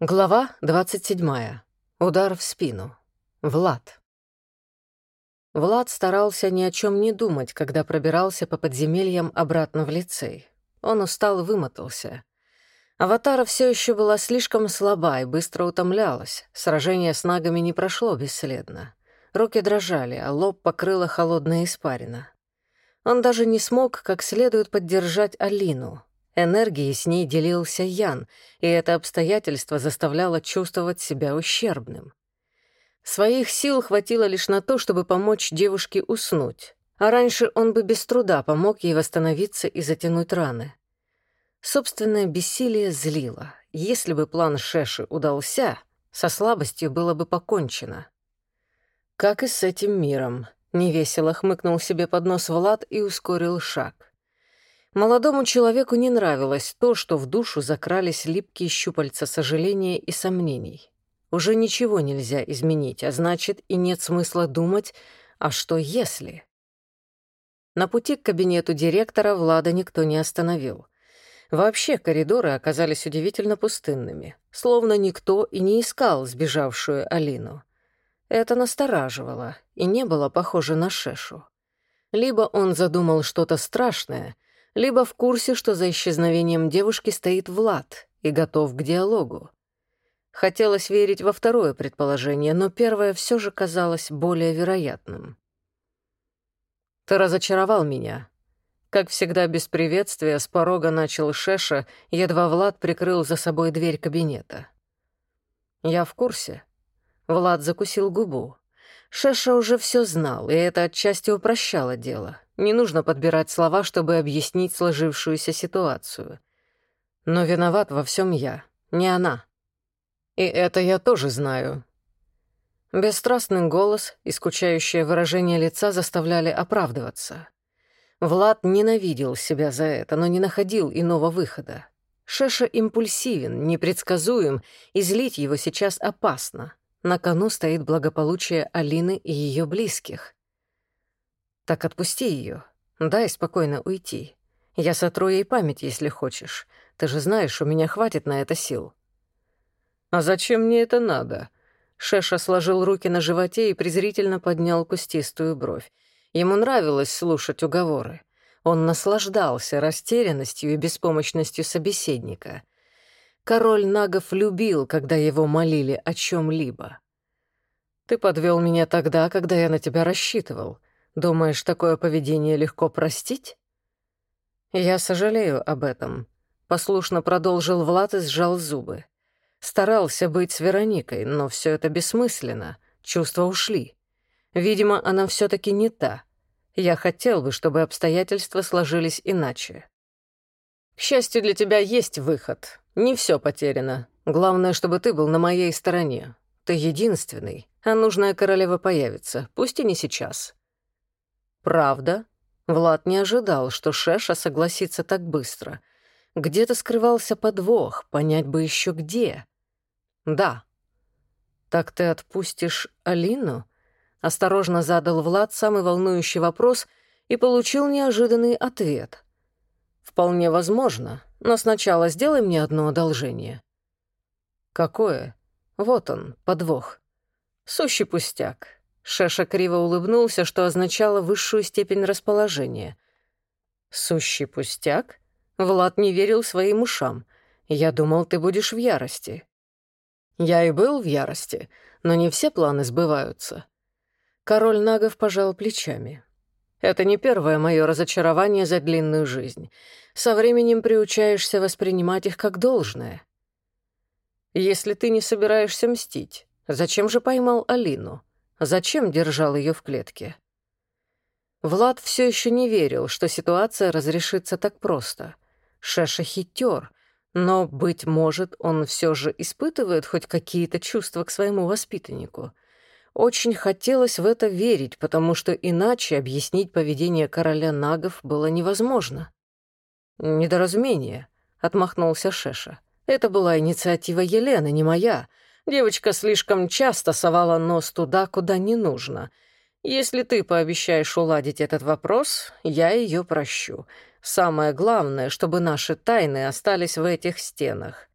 Глава 27. Удар в спину. Влад. Влад старался ни о чем не думать, когда пробирался по подземельям обратно в лицей. Он устал и вымотался. Аватара все еще была слишком слаба и быстро утомлялась. Сражение с нагами не прошло бесследно. Руки дрожали, а лоб покрыла холодная испарина. Он даже не смог как следует поддержать Алину — Энергией с ней делился Ян, и это обстоятельство заставляло чувствовать себя ущербным. Своих сил хватило лишь на то, чтобы помочь девушке уснуть, а раньше он бы без труда помог ей восстановиться и затянуть раны. Собственное бессилие злило. Если бы план Шеши удался, со слабостью было бы покончено. Как и с этим миром. Невесело хмыкнул себе под нос Влад и ускорил шаг. Молодому человеку не нравилось то, что в душу закрались липкие щупальца сожаления и сомнений. Уже ничего нельзя изменить, а значит, и нет смысла думать, а что если? На пути к кабинету директора Влада никто не остановил. Вообще коридоры оказались удивительно пустынными, словно никто и не искал сбежавшую Алину. Это настораживало и не было похоже на Шешу. Либо он задумал что-то страшное — либо в курсе, что за исчезновением девушки стоит Влад и готов к диалогу. Хотелось верить во второе предположение, но первое все же казалось более вероятным. «Ты разочаровал меня». Как всегда, без приветствия, с порога начал Шеша, едва Влад прикрыл за собой дверь кабинета. «Я в курсе». Влад закусил губу. Шеша уже все знал, и это отчасти упрощало дело. Не нужно подбирать слова, чтобы объяснить сложившуюся ситуацию. Но виноват во всем я, не она. И это я тоже знаю. Бесстрастный голос и скучающее выражение лица заставляли оправдываться. Влад ненавидел себя за это, но не находил иного выхода. Шеша импульсивен, непредсказуем, и злить его сейчас опасно. На кону стоит благополучие Алины и ее близких. Так отпусти ее. Дай спокойно уйти. Я сотру ей память, если хочешь. Ты же знаешь, у меня хватит на это сил». «А зачем мне это надо?» Шеша сложил руки на животе и презрительно поднял кустистую бровь. Ему нравилось слушать уговоры. Он наслаждался растерянностью и беспомощностью собеседника. Король Нагов любил, когда его молили о чем либо «Ты подвел меня тогда, когда я на тебя рассчитывал. Думаешь, такое поведение легко простить? Я сожалею об этом. Послушно продолжил Влад и сжал зубы. Старался быть с Вероникой, но все это бессмысленно. Чувства ушли. Видимо, она все таки не та. Я хотел бы, чтобы обстоятельства сложились иначе. К счастью, для тебя есть выход. Не все потеряно. Главное, чтобы ты был на моей стороне. Ты единственный, а нужная королева появится, пусть и не сейчас. «Правда?» Влад не ожидал, что Шеша согласится так быстро. Где-то скрывался подвох, понять бы еще где. «Да». «Так ты отпустишь Алину?» Осторожно задал Влад самый волнующий вопрос и получил неожиданный ответ. «Вполне возможно, но сначала сделай мне одно одолжение». «Какое?» «Вот он, подвох. Сущий пустяк. Шеша криво улыбнулся, что означало высшую степень расположения. «Сущий пустяк?» Влад не верил своим ушам. «Я думал, ты будешь в ярости». «Я и был в ярости, но не все планы сбываются». Король Нагов пожал плечами. «Это не первое мое разочарование за длинную жизнь. Со временем приучаешься воспринимать их как должное. Если ты не собираешься мстить, зачем же поймал Алину?» Зачем держал ее в клетке? Влад все еще не верил, что ситуация разрешится так просто. Шеша хитер, но, быть может, он все же испытывает хоть какие-то чувства к своему воспитаннику. Очень хотелось в это верить, потому что иначе объяснить поведение короля нагов было невозможно. «Недоразумение», — отмахнулся Шеша. «Это была инициатива Елены, не моя. Девочка слишком часто совала нос туда, куда не нужно. Если ты пообещаешь уладить этот вопрос, я ее прощу. Самое главное, чтобы наши тайны остались в этих стенах.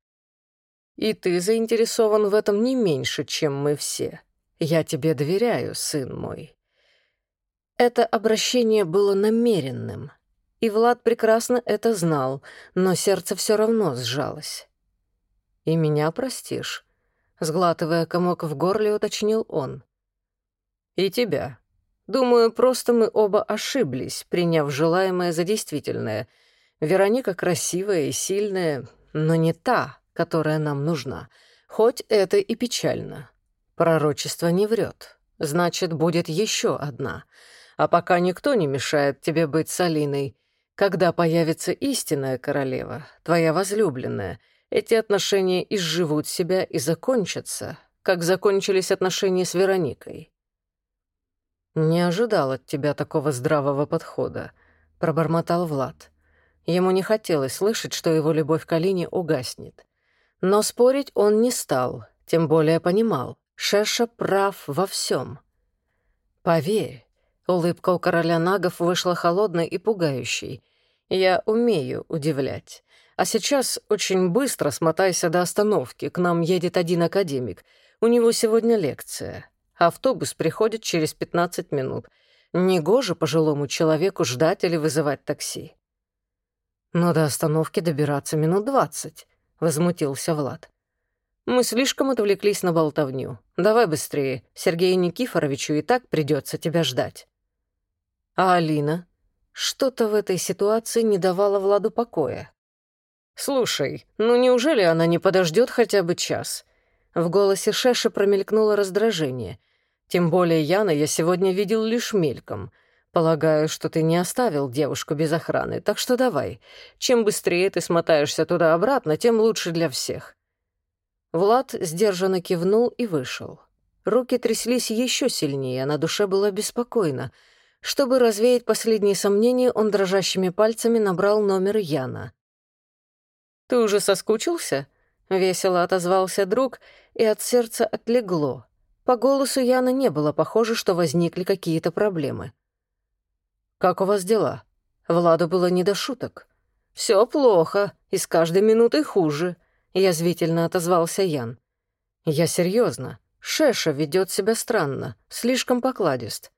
И ты заинтересован в этом не меньше, чем мы все. Я тебе доверяю, сын мой». Это обращение было намеренным, и Влад прекрасно это знал, но сердце все равно сжалось. «И меня простишь?» — сглатывая комок в горле, уточнил он. «И тебя. Думаю, просто мы оба ошиблись, приняв желаемое за действительное. Вероника красивая и сильная, но не та, которая нам нужна. Хоть это и печально. Пророчество не врет. Значит, будет еще одна. А пока никто не мешает тебе быть с Алиной. Когда появится истинная королева, твоя возлюбленная, эти отношения изживут себя и закончатся, как закончились отношения с Вероникой. «Не ожидал от тебя такого здравого подхода», — пробормотал Влад. Ему не хотелось слышать, что его любовь к Алине угаснет. Но спорить он не стал, тем более понимал, Шеша прав во всем. «Поверь, улыбка у короля нагов вышла холодной и пугающей. Я умею удивлять. А сейчас очень быстро смотайся до остановки, к нам едет один академик. У него сегодня лекция». Автобус приходит через 15 минут. Негоже пожилому человеку ждать или вызывать такси. Но до остановки добираться минут двадцать, возмутился Влад. Мы слишком отвлеклись на болтовню. Давай быстрее, Сергею Никифоровичу и так придется тебя ждать. А Алина? Что-то в этой ситуации не давало Владу покоя. «Слушай, ну неужели она не подождет хотя бы час?» В голосе Шеши промелькнуло раздражение. «Тем более Яна я сегодня видел лишь мельком. Полагаю, что ты не оставил девушку без охраны, так что давай. Чем быстрее ты смотаешься туда-обратно, тем лучше для всех». Влад сдержанно кивнул и вышел. Руки тряслись еще сильнее, а на душе было беспокойно. Чтобы развеять последние сомнения, он дрожащими пальцами набрал номер Яна. «Ты уже соскучился?» — весело отозвался друг, и от сердца отлегло. По голосу Яна не было похоже, что возникли какие-то проблемы. «Как у вас дела?» Владу было не до шуток. «Все плохо, и с каждой минутой хуже», — язвительно отозвался Ян. «Я серьезно. Шеша ведет себя странно, слишком покладист».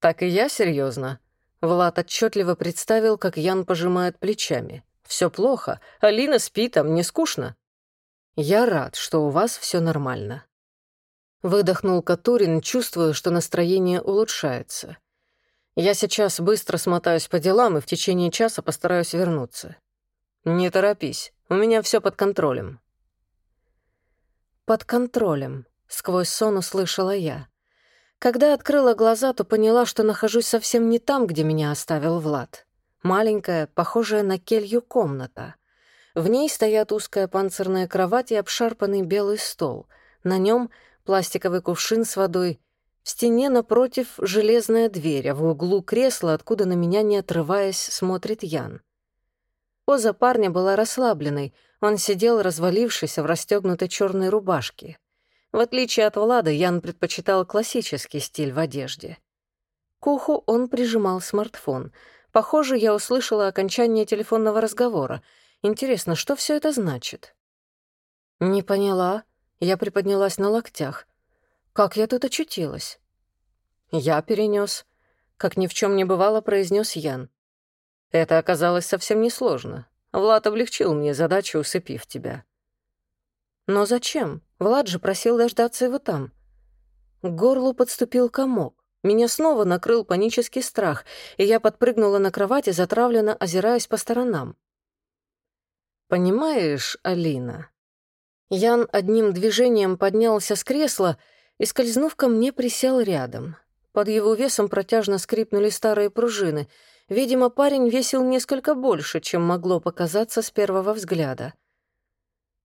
«Так и я серьезно. Влад отчетливо представил, как Ян пожимает плечами. Все плохо. Алина спит, а мне скучно». «Я рад, что у вас все нормально». Выдохнул Катурин, чувствуя, что настроение улучшается. «Я сейчас быстро смотаюсь по делам и в течение часа постараюсь вернуться». «Не торопись, у меня все под контролем». «Под контролем», — сквозь сон услышала я. Когда открыла глаза, то поняла, что нахожусь совсем не там, где меня оставил Влад. Маленькая, похожая на келью комната — в ней стоят узкая панцирная кровать и обшарпанный белый стол. На нем пластиковый кувшин с водой. В стене напротив железная дверь, а в углу кресло, откуда на меня, не отрываясь, смотрит Ян. Поза парня была расслабленной. Он сидел, развалившись в расстегнутой черной рубашке. В отличие от Влада, Ян предпочитал классический стиль в одежде. К уху он прижимал смартфон. Похоже, я услышала окончание телефонного разговора — Интересно, что все это значит? Не поняла. Я приподнялась на локтях. Как я тут очутилась? Я перенес. Как ни в чем не бывало, произнес Ян. Это оказалось совсем несложно. Влад облегчил мне задачу, усыпив тебя. Но зачем? Влад же просил дождаться его там. К горлу подступил комок. Меня снова накрыл панический страх, и я подпрыгнула на кровати, затравленно озираясь по сторонам. «Понимаешь, Алина...» Ян одним движением поднялся с кресла и, скользнув ко мне, присел рядом. Под его весом протяжно скрипнули старые пружины. Видимо, парень весил несколько больше, чем могло показаться с первого взгляда.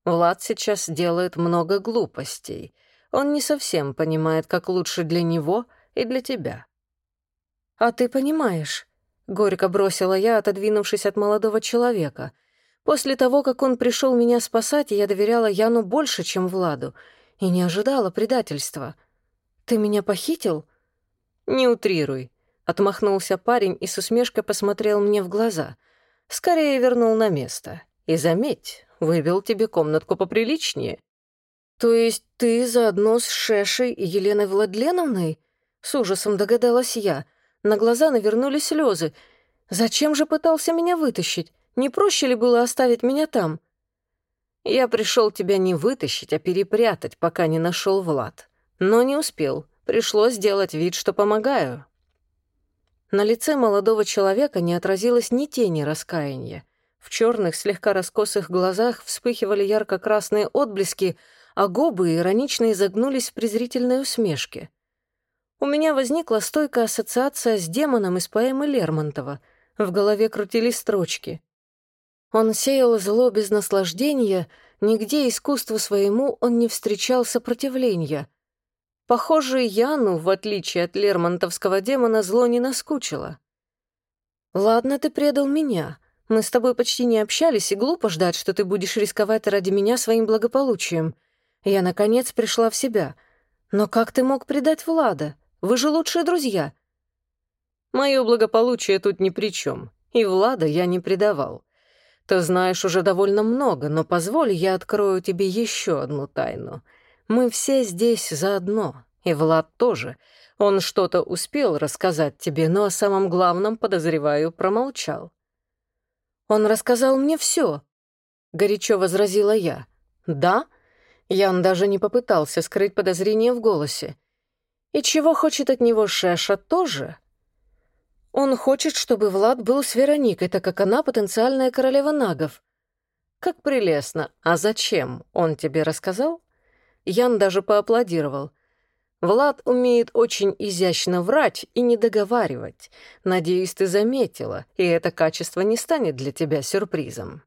Влад сейчас делает много глупостей. Он не совсем понимает, как лучше для него и для тебя. «А ты понимаешь?» — горько бросила я, отодвинувшись от молодого человека — После того, как он пришел меня спасать, я доверяла Яну больше, чем Владу, и не ожидала предательства. «Ты меня похитил?» «Не утрируй», — отмахнулся парень и с усмешкой посмотрел мне в глаза. Скорее вернул на место. И заметь, выбил тебе комнатку поприличнее». «То есть ты заодно с Шешей и Еленой Владленовной?» С ужасом догадалась я. На глаза навернулись слезы. «Зачем же пытался меня вытащить? Не проще ли было оставить меня там?» «Я пришел тебя не вытащить, а перепрятать, пока не нашел Влад. Но не успел. Пришлось сделать вид, что помогаю». На лице молодого человека не отразилось ни тени раскаяния. В черных, слегка раскосых глазах вспыхивали ярко-красные отблески, а губы иронично изогнулись в презрительной усмешке. У меня возникла стойкая ассоциация с демоном из поэмы Лермонтова. В голове крутились строчки. Он сеял зло без наслаждения, нигде искусству своему он не встречал сопротивления. Похоже, Яну, в отличие от лермонтовского демона, зло не наскучило. «Ладно, ты предал меня. Мы с тобой почти не общались, и глупо ждать, что ты будешь рисковать ради меня своим благополучием. Я, наконец, пришла в себя. Но как ты мог предать Влада? Вы же лучшие друзья». «Мое благополучие тут ни при чем, и Влада я не предавал. Ты знаешь уже довольно много, но позволь, я открою тебе еще одну тайну». Мы все здесь заодно, и Влад тоже. Он что-то успел рассказать тебе, но о самом главном, подозреваю, промолчал. Он рассказал мне все, горячо возразила я. Да? Ян даже не попытался скрыть подозрение в голосе. И чего хочет от него Шеша тоже? Он хочет, чтобы Влад был с Вероникой, так как она потенциальная королева нагов. Как прелестно. А зачем? Он тебе рассказал? Ян даже поаплодировал. Влад умеет очень изящно врать и не договаривать. Надеюсь, ты заметила, и это качество не станет для тебя сюрпризом.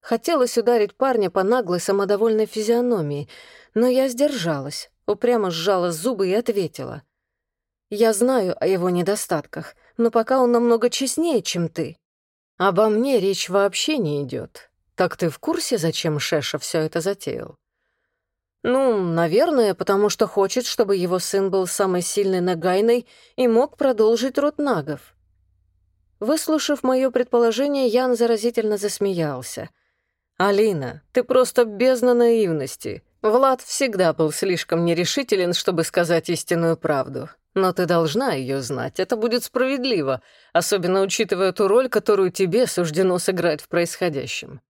Хотелось ударить парня по наглой самодовольной физиономии, но я сдержалась, упрямо сжала зубы и ответила. «Я знаю о его недостатках, но пока он намного честнее, чем ты. Обо мне речь вообще не идет. Так ты в курсе, зачем Шеша все это затеял?» Ну, наверное, потому что хочет, чтобы его сын был самой сильной нагайной и мог продолжить род нагов. Выслушав мое предположение, Ян заразительно засмеялся. «Алина, ты просто бездна наивности. Влад всегда был слишком нерешителен, чтобы сказать истинную правду. Но ты должна ее знать, это будет справедливо, особенно учитывая ту роль, которую тебе суждено сыграть в происходящем».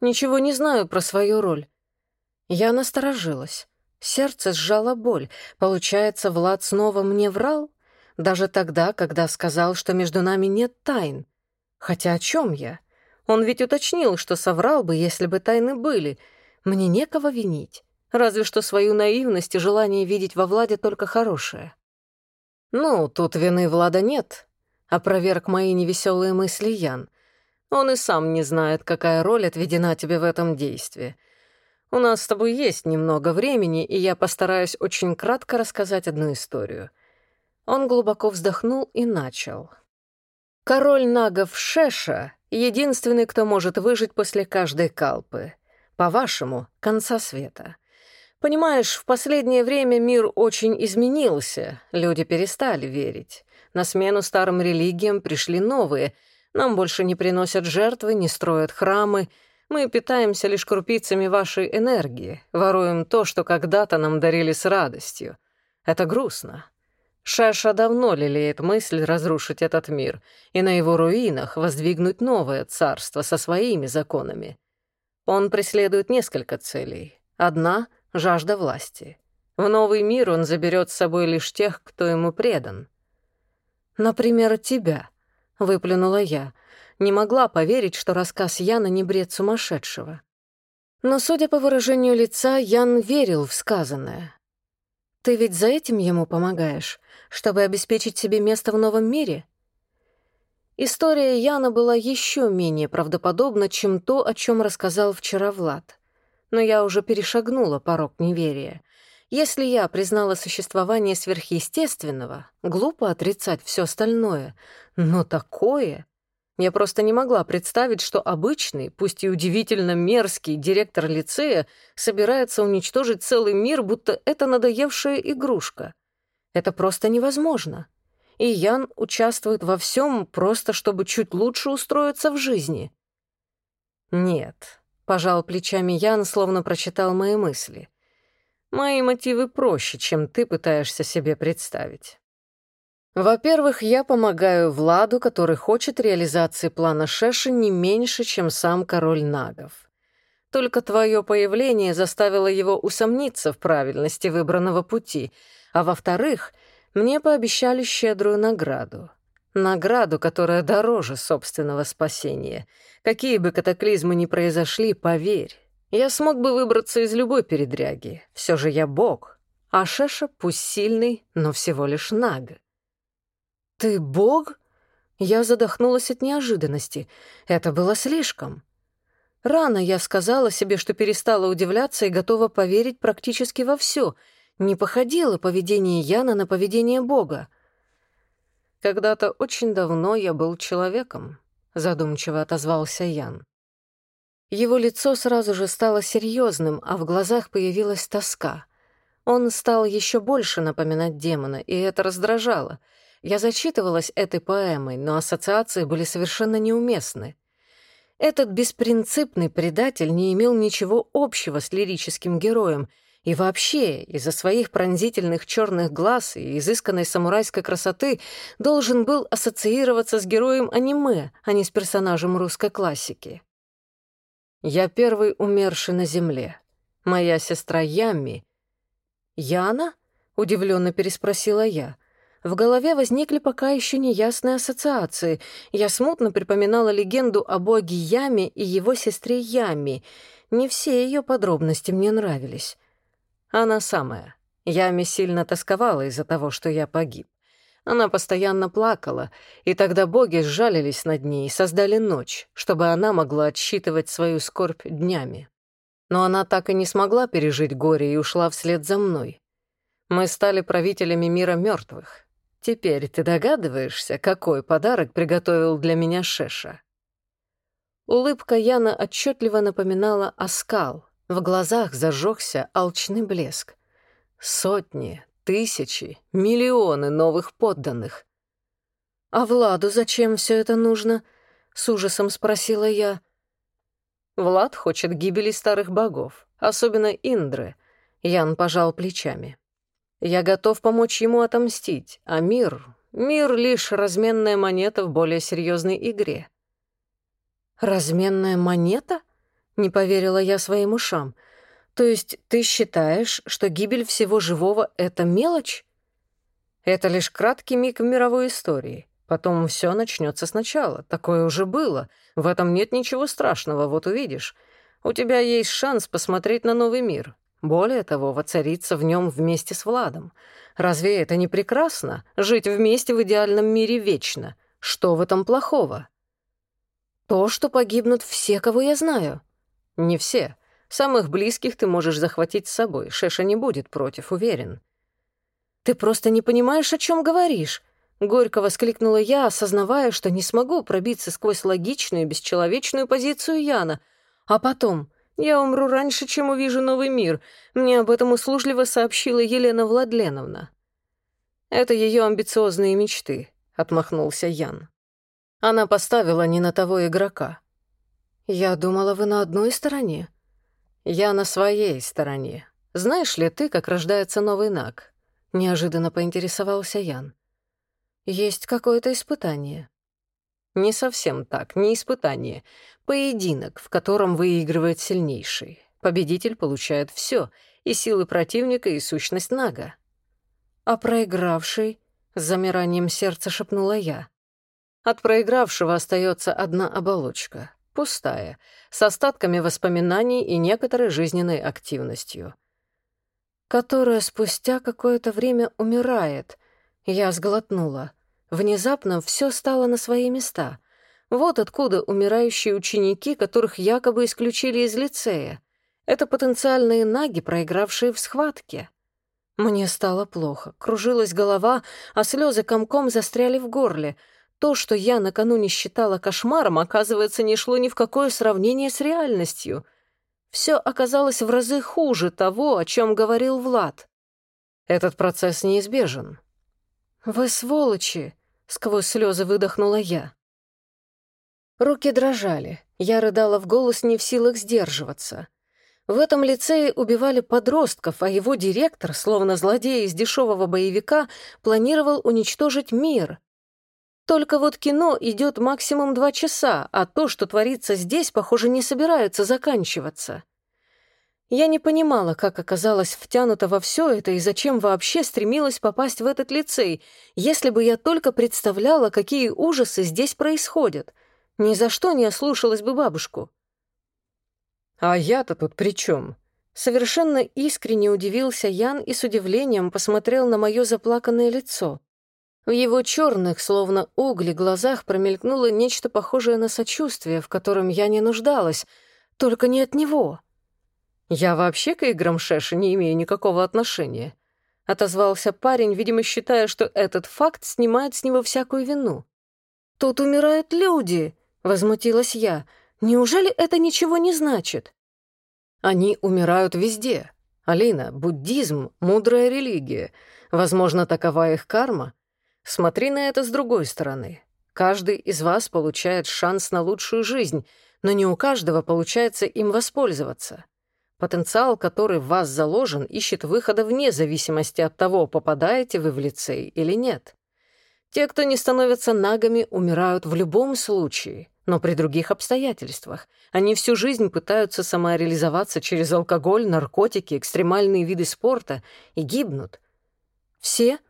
«Ничего не знаю про свою роль. Я насторожилась. Сердце сжало боль. Получается, Влад снова мне врал? Даже тогда, когда сказал, что между нами нет тайн. Хотя о чем я? Он ведь уточнил, что соврал бы, если бы тайны были. Мне некого винить. Разве что свою наивность и желание видеть во Владе только хорошее. «Ну, тут вины Влада нет», — опроверг мои невеселые мысли Ян. «Он и сам не знает, какая роль отведена тебе в этом действии. У нас с тобой есть немного времени, и я постараюсь очень кратко рассказать одну историю». Он глубоко вздохнул и начал. «Король нагов Шеша — единственный, кто может выжить после каждой калпы. По-вашему, конца света. Понимаешь, в последнее время мир очень изменился, люди перестали верить. На смену старым религиям пришли новые. Нам больше не приносят жертвы, не строят храмы — мы питаемся лишь крупицами вашей энергии, воруем то, что когда-то нам дарили с радостью. Это грустно. Шаша давно лелеет мысль разрушить этот мир и на его руинах воздвигнуть новое царство со своими законами. Он преследует несколько целей. Одна — жажда власти. В новый мир он заберет с собой лишь тех, кто ему предан. «Например, тебя», — выплюнула я, — не могла поверить, что рассказ Яна не бред сумасшедшего. Но, судя по выражению лица, Ян верил в сказанное. «Ты ведь за этим ему помогаешь, чтобы обеспечить себе место в новом мире?» История Яна была еще менее правдоподобна, чем то, о чем рассказал вчера Влад. Но я уже перешагнула порог неверия. Если я признала существование сверхъестественного, глупо отрицать все остальное. Но такое... Я просто не могла представить, что обычный, пусть и удивительно мерзкий директор лицея собирается уничтожить целый мир, будто это надоевшая игрушка. Это просто невозможно. И Ян участвует во всем просто, чтобы чуть лучше устроиться в жизни. Нет, пожал плечами Ян, словно прочитал мои мысли. Мои мотивы проще, чем ты пытаешься себе представить. Во-первых, я помогаю Владу, который хочет реализации плана Шеши не меньше, чем сам король Нагов. Только твое появление заставило его усомниться в правильности выбранного пути, а во-вторых, мне пообещали щедрую награду. Награду, которая дороже собственного спасения. Какие бы катаклизмы ни произошли, поверь, я смог бы выбраться из любой передряги. Все же я бог, а Шеша пусть сильный, но всего лишь Нага. «Ты бог?» Я задохнулась от неожиданности. Это было слишком. Рано я сказала себе, что перестала удивляться и готова поверить практически во все. Не походило поведение Яна на поведение Бога. «Когда-то очень давно я был человеком», — задумчиво отозвался Ян. Его лицо сразу же стало серьезным, а в глазах появилась тоска. Он стал еще больше напоминать демона, и это раздражало — я зачитывалась этой поэмой, но ассоциации были совершенно неуместны. Этот беспринципный предатель не имел ничего общего с лирическим героем, и вообще из-за своих пронзительных черных глаз и изысканной самурайской красоты должен был ассоциироваться с героем аниме, а не с персонажем русской классики. «Я первый умерший на земле. Моя сестра Ями...» «Яна?» — удивленно переспросила я — в голове возникли пока еще неясные ассоциации. Я смутно припоминала легенду о боге Яме и его сестре Ями. Не все ее подробности мне нравились. Она самая. Ями сильно тосковала из-за того, что я погиб. Она постоянно плакала, и тогда боги сжалились над ней и создали ночь, чтобы она могла отсчитывать свою скорбь днями. Но она так и не смогла пережить горе и ушла вслед за мной. Мы стали правителями мира мертвых, Теперь ты догадываешься, какой подарок приготовил для меня Шеша?» Улыбка Яна отчетливо напоминала оскал. В глазах зажегся алчный блеск. Сотни, тысячи, миллионы новых подданных. «А Владу зачем все это нужно?» — с ужасом спросила я. «Влад хочет гибели старых богов, особенно Индры», — Ян пожал плечами. Я готов помочь ему отомстить, а мир... Мир — лишь разменная монета в более серьезной игре. «Разменная монета?» — не поверила я своим ушам. «То есть ты считаешь, что гибель всего живого — это мелочь?» «Это лишь краткий миг в мировой истории. Потом все начнется сначала. Такое уже было. В этом нет ничего страшного, вот увидишь. У тебя есть шанс посмотреть на новый мир. Более того, воцариться в нем вместе с Владом. Разве это не прекрасно? Жить вместе в идеальном мире вечно. Что в этом плохого? То, что погибнут все, кого я знаю. Не все. Самых близких ты можешь захватить с собой. Шеша не будет против, уверен. Ты просто не понимаешь, о чем говоришь. Горько воскликнула я, осознавая, что не смогу пробиться сквозь логичную бесчеловечную позицию Яна. А потом, я умру раньше, чем увижу новый мир. Мне об этом услужливо сообщила Елена Владленовна. Это ее амбициозные мечты, отмахнулся Ян. Она поставила не на того игрока. Я думала, вы на одной стороне. Я на своей стороне. Знаешь ли ты, как рождается новый наг? Неожиданно поинтересовался Ян. Есть какое-то испытание. Не совсем так, не испытание. Поединок, в котором выигрывает сильнейший. Победитель получает все и силы противника, и сущность Нага. А проигравший, с замиранием сердца шепнула я. От проигравшего остается одна оболочка, пустая, с остатками воспоминаний и некоторой жизненной активностью. Которая спустя какое-то время умирает. Я сглотнула. Внезапно все стало на свои места. Вот откуда умирающие ученики, которых якобы исключили из лицея. Это потенциальные наги, проигравшие в схватке. Мне стало плохо, кружилась голова, а слезы комком застряли в горле. То, что я накануне считала кошмаром, оказывается, не шло ни в какое сравнение с реальностью. Все оказалось в разы хуже того, о чем говорил Влад. Этот процесс неизбежен. «Вы сволочи!» — сквозь слезы выдохнула я. Руки дрожали. Я рыдала в голос, не в силах сдерживаться. В этом лицее убивали подростков, а его директор, словно злодей из дешевого боевика, планировал уничтожить мир. Только вот кино идет максимум два часа, а то, что творится здесь, похоже, не собирается заканчиваться. Я не понимала, как оказалась втянута во все это и зачем вообще стремилась попасть в этот лицей, если бы я только представляла, какие ужасы здесь происходят. Ни за что не ослушалась бы бабушку. «А я-то тут при чем? Совершенно искренне удивился Ян и с удивлением посмотрел на мое заплаканное лицо. В его черных, словно угли, глазах промелькнуло нечто похожее на сочувствие, в котором я не нуждалась, только не от него. «Я вообще к играм Шеши не имею никакого отношения», — отозвался парень, видимо, считая, что этот факт снимает с него всякую вину. «Тут умирают люди», — возмутилась я, — Неужели это ничего не значит? Они умирают везде. Алина, буддизм — мудрая религия. Возможно, такова их карма. Смотри на это с другой стороны. Каждый из вас получает шанс на лучшую жизнь, но не у каждого получается им воспользоваться. Потенциал, который в вас заложен, ищет выхода вне зависимости от того, попадаете вы в лицей или нет. Те, кто не становятся нагами, умирают в любом случае — но при других обстоятельствах. Они всю жизнь пытаются самореализоваться через алкоголь, наркотики, экстремальные виды спорта и гибнут. Все?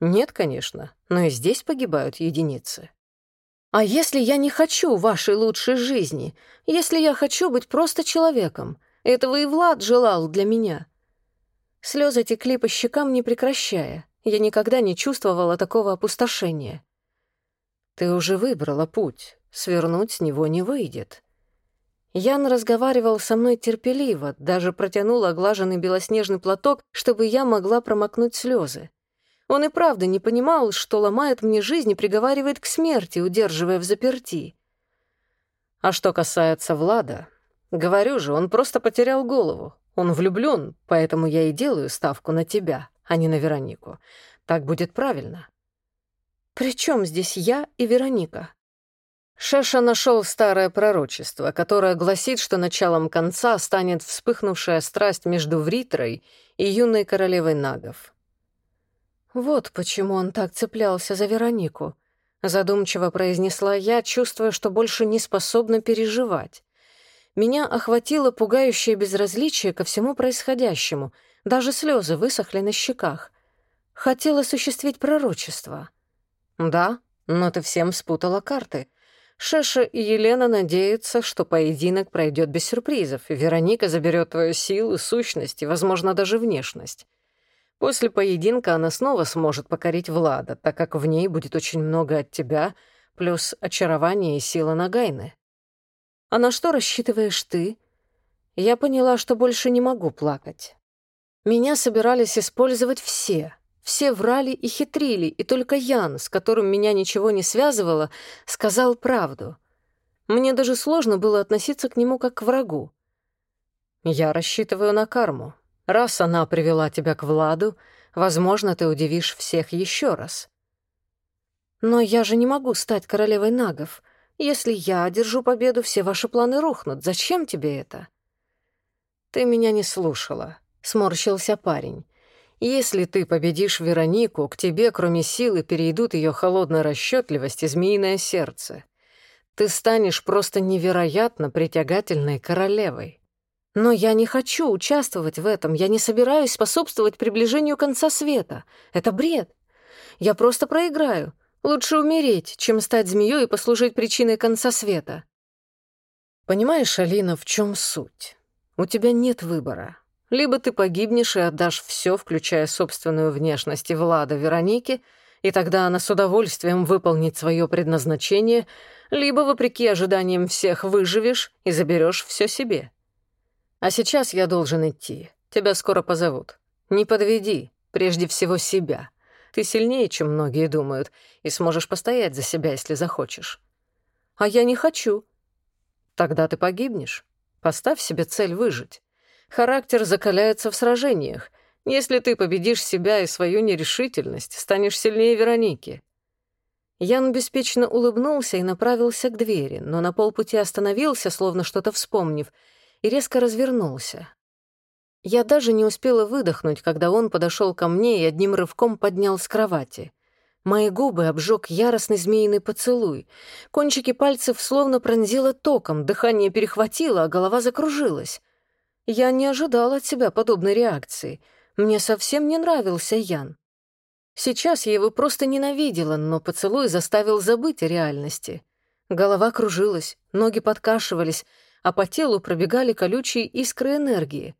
Нет, конечно, но и здесь погибают единицы. А если я не хочу вашей лучшей жизни? Если я хочу быть просто человеком? Этого и Влад желал для меня. Слезы текли по щекам, не прекращая. Я никогда не чувствовала такого опустошения. Ты уже выбрала путь. Свернуть с него не выйдет. Ян разговаривал со мной терпеливо, даже протянул оглаженный белоснежный платок, чтобы я могла промокнуть слезы. Он и правда не понимал, что ломает мне жизнь и приговаривает к смерти, удерживая в заперти. А что касается Влада, говорю же, он просто потерял голову. Он влюблен, поэтому я и делаю ставку на тебя, а не на Веронику. Так будет правильно. «При чем здесь я и Вероника?» Шеша нашел старое пророчество, которое гласит, что началом конца станет вспыхнувшая страсть между Вритрой и юной королевой нагов. «Вот почему он так цеплялся за Веронику», — задумчиво произнесла я, чувствуя, что больше не способна переживать. Меня охватило пугающее безразличие ко всему происходящему, даже слезы высохли на щеках. Хотел осуществить пророчество. «Да, но ты всем спутала карты», Шеша и Елена надеются, что поединок пройдет без сюрпризов, и Вероника заберет твою силу, сущность и, возможно, даже внешность. После поединка она снова сможет покорить Влада, так как в ней будет очень много от тебя, плюс очарование и сила Нагайны. А на что рассчитываешь ты? Я поняла, что больше не могу плакать. Меня собирались использовать все, все врали и хитрили, и только Ян, с которым меня ничего не связывало, сказал правду. Мне даже сложно было относиться к нему как к врагу. «Я рассчитываю на карму. Раз она привела тебя к Владу, возможно, ты удивишь всех еще раз». «Но я же не могу стать королевой нагов. Если я одержу победу, все ваши планы рухнут. Зачем тебе это?» «Ты меня не слушала», — сморщился парень. Если ты победишь Веронику, к тебе, кроме силы, перейдут ее холодная расчетливость и змеиное сердце. Ты станешь просто невероятно притягательной королевой. Но я не хочу участвовать в этом, я не собираюсь способствовать приближению конца света. Это бред. Я просто проиграю. Лучше умереть, чем стать змеей и послужить причиной конца света. Понимаешь, Алина, в чем суть? У тебя нет выбора. Либо ты погибнешь и отдашь все, включая собственную внешность и Влада Вероники, и тогда она с удовольствием выполнит свое предназначение, либо, вопреки ожиданиям всех, выживешь и заберешь все себе. А сейчас я должен идти. Тебя скоро позовут. Не подведи, прежде всего себя. Ты сильнее, чем многие думают, и сможешь постоять за себя, если захочешь. А я не хочу. Тогда ты погибнешь. Поставь себе цель выжить. Характер закаляется в сражениях. Если ты победишь себя и свою нерешительность, станешь сильнее Вероники. Ян беспечно улыбнулся и направился к двери, но на полпути остановился, словно что-то вспомнив, и резко развернулся. Я даже не успела выдохнуть, когда он подошел ко мне и одним рывком поднял с кровати. Мои губы обжег яростный змеиный поцелуй. Кончики пальцев словно пронзило током, дыхание перехватило, а голова закружилась. Я не ожидала от себя подобной реакции. Мне совсем не нравился Ян. Сейчас я его просто ненавидела, но поцелуй заставил забыть о реальности. Голова кружилась, ноги подкашивались, а по телу пробегали колючие искры энергии.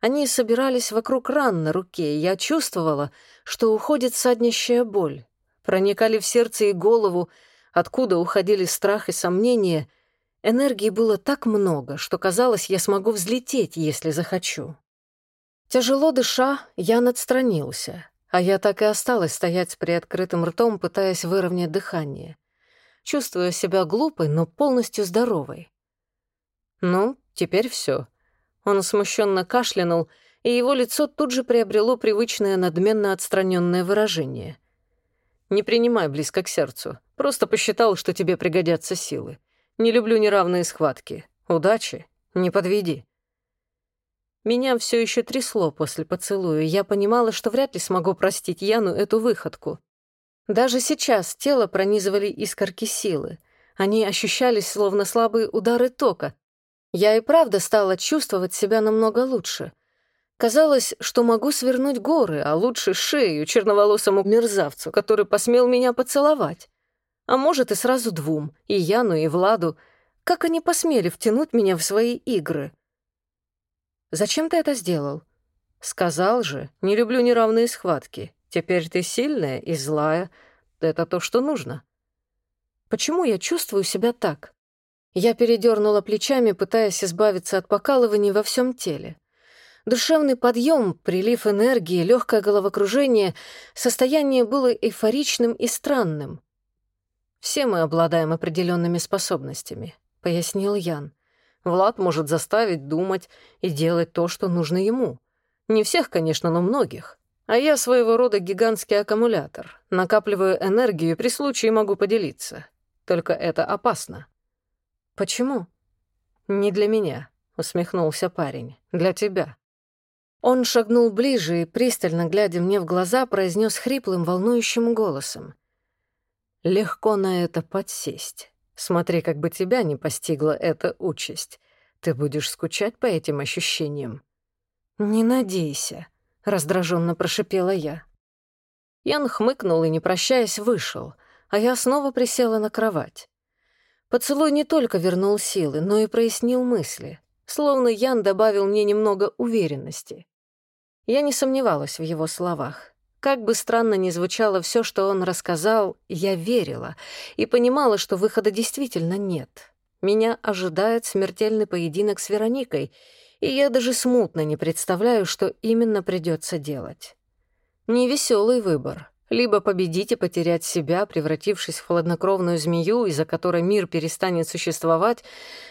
Они собирались вокруг ран на руке, и я чувствовала, что уходит саднящая боль. Проникали в сердце и голову, откуда уходили страх и сомнения. Энергии было так много, что казалось, я смогу взлететь, если захочу. Тяжело дыша, Ян отстранился — а я так и осталась стоять с приоткрытым ртом, пытаясь выровнять дыхание. Чувствуя себя глупой, но полностью здоровой. «Ну, теперь все. Он смущенно кашлянул, и его лицо тут же приобрело привычное надменно отстраненное выражение. «Не принимай близко к сердцу. Просто посчитал, что тебе пригодятся силы. Не люблю неравные схватки. Удачи. Не подведи». Меня все еще трясло после поцелуя, я понимала, что вряд ли смогу простить Яну эту выходку. Даже сейчас тело пронизывали искорки силы. Они ощущались, словно слабые удары тока. Я и правда стала чувствовать себя намного лучше. Казалось, что могу свернуть горы, а лучше шею черноволосому мерзавцу, который посмел меня поцеловать. А может, и сразу двум, и Яну, и Владу. Как они посмели втянуть меня в свои игры? Зачем ты это сделал?» «Сказал же, не люблю неравные схватки. Теперь ты сильная и злая. Это то, что нужно». «Почему я чувствую себя так?» Я передернула плечами, пытаясь избавиться от покалываний во всем теле. Душевный подъем, прилив энергии, легкое головокружение, состояние было эйфоричным и странным. «Все мы обладаем определенными способностями», — пояснил Ян. Влад может заставить думать и делать то, что нужно ему. Не всех, конечно, но многих. А я своего рода гигантский аккумулятор. Накапливаю энергию и при случае могу поделиться. Только это опасно. Почему? Не для меня, усмехнулся парень. Для тебя. Он шагнул ближе и, пристально глядя мне в глаза, произнес хриплым, волнующим голосом. «Легко на это подсесть. Смотри, как бы тебя не постигла эта участь. Ты будешь скучать по этим ощущениям. Не надейся, раздраженно прошипела я. Ян хмыкнул и, не прощаясь, вышел, а я снова присела на кровать. Поцелуй не только вернул силы, но и прояснил мысли, словно Ян добавил мне немного уверенности. Я не сомневалась в его словах. Как бы странно ни звучало все, что он рассказал, я верила и понимала, что выхода действительно нет. Меня ожидает смертельный поединок с Вероникой, и я даже смутно не представляю, что именно придется делать. Невеселый выбор. Либо победить и потерять себя, превратившись в хладнокровную змею, из-за которой мир перестанет существовать,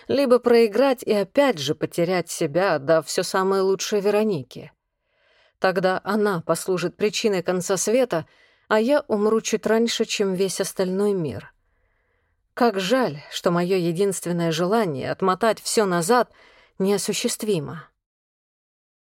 либо проиграть и опять же потерять себя, отдав все самое лучшее Веронике. Тогда она послужит причиной конца света, а я умру чуть раньше, чем весь остальной мир. Как жаль, что мое единственное желание — отмотать все назад — неосуществимо.